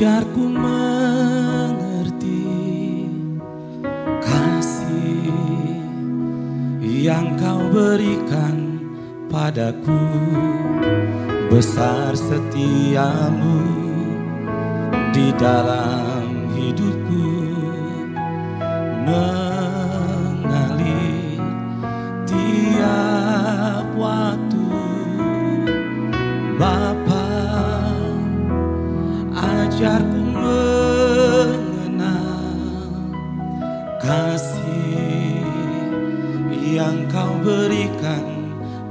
Ajarku mengerti kasih yang kau berikan padaku. Besar setiamu di dalam hidupku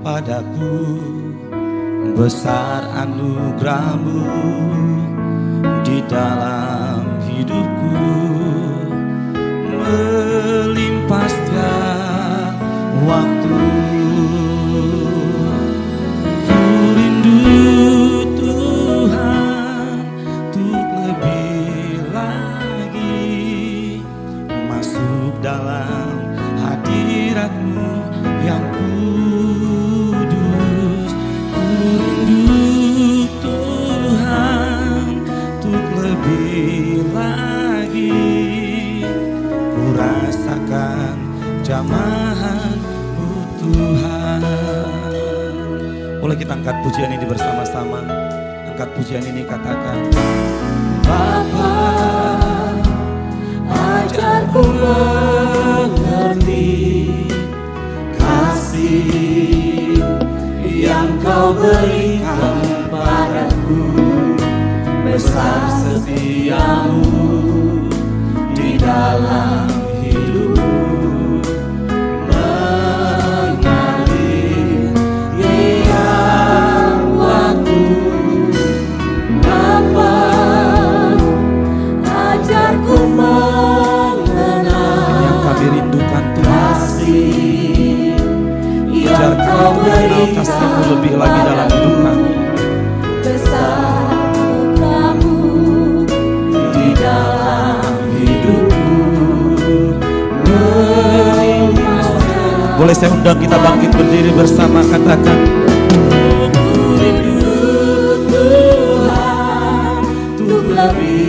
padaku. Besar anugerahmu di dalam hidupku boleh kita angkat pujian ini bersama-sama? Angkat pujian ini katakan Bapa ajarku mengerti lebih lagi dalam hidup kami besar kamu di dalam hidupku melimpah. Boleh saya undang kita bangkit berdiri bersama katakan Tuhan lebih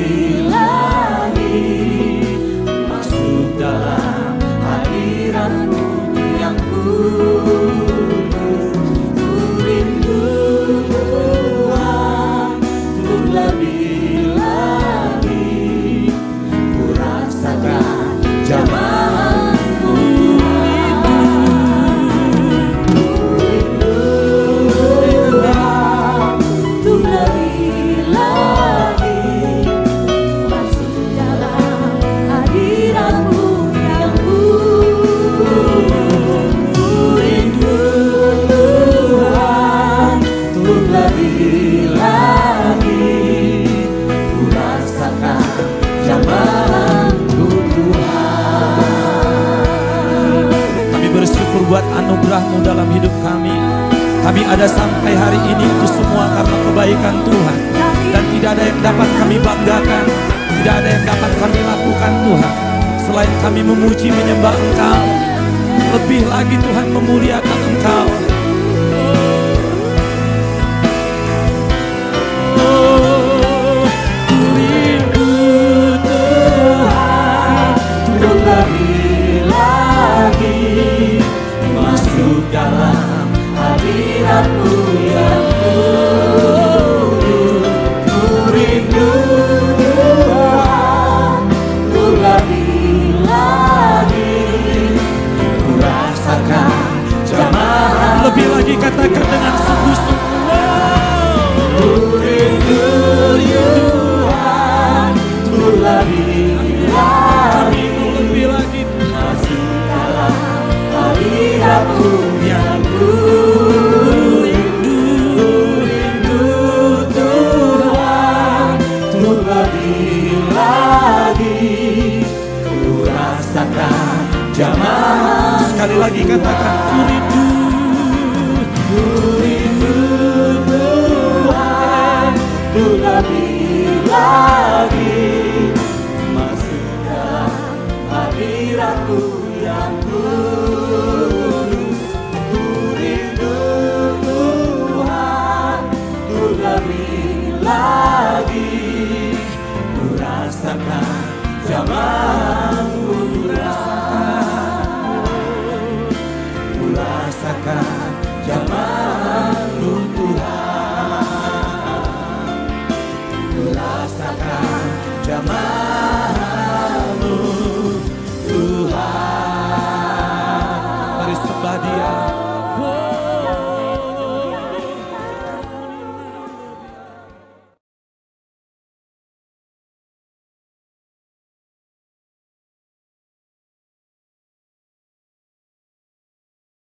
buat anugerahmu dalam hidup kami. Kami ada sampai hari ini itu semua karena kebaikan Tuhan. Dan tidak ada yang dapat kami banggakan. Tidak ada yang dapat kami lakukan Tuhan. Selain kami memuji menyembah Engkau lebih lagi Tuhan memuliakan Engkau jamaah sekali lagi katakan Tuhan Ku rasakan jamamu